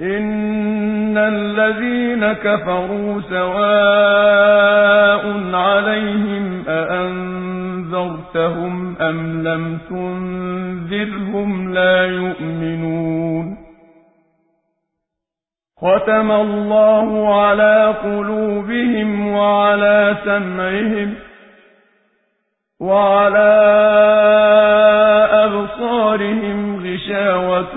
إِنَّ الَّذِينَ كَفَرُوا سَوَاءٌ عَلَيْهِمْ أَأَنذَرْتَهُمْ أَمْ لَمْ تُنذِرْهُمْ لَا يُؤْمِنُونَ خَتَمَ اللَّهُ عَلَىٰ قُلُوبِهِمْ وَعَلَىٰ سَمْعِهِمْ وَعَلَىٰ أَبْصَارِهِمْ غِشَاوَةٌ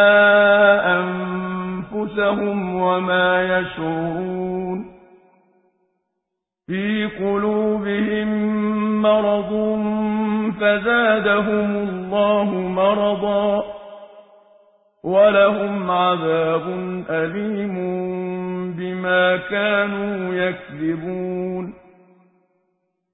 أَنفُسَهُمْ وَمَا يَشْعُرُونَ فِي قُلُوبِهِم مَّرَضٌ فَزَادَهُمُ اللَّهُ مَرَضًا وَلَهُمْ عَذَابٌ أَلِيمٌ بِمَا كَانُوا يَكْذِبُونَ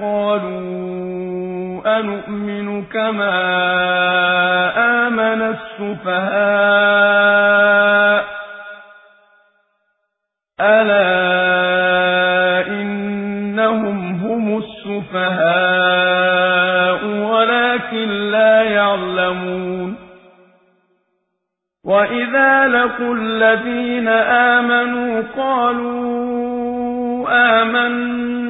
قَالُوا أَنُؤْمِنُ كَمَا آمَنَ السُّفَهَاءُ ۗ أَلَا إِنَّهُمْ هُمُ السُّفَهَاءُ وَلَٰكِن لَّا يَعْلَمُونَ وَإِذَا لَقُوا الَّذِينَ آمَنُوا قَالُوا آمَنَّا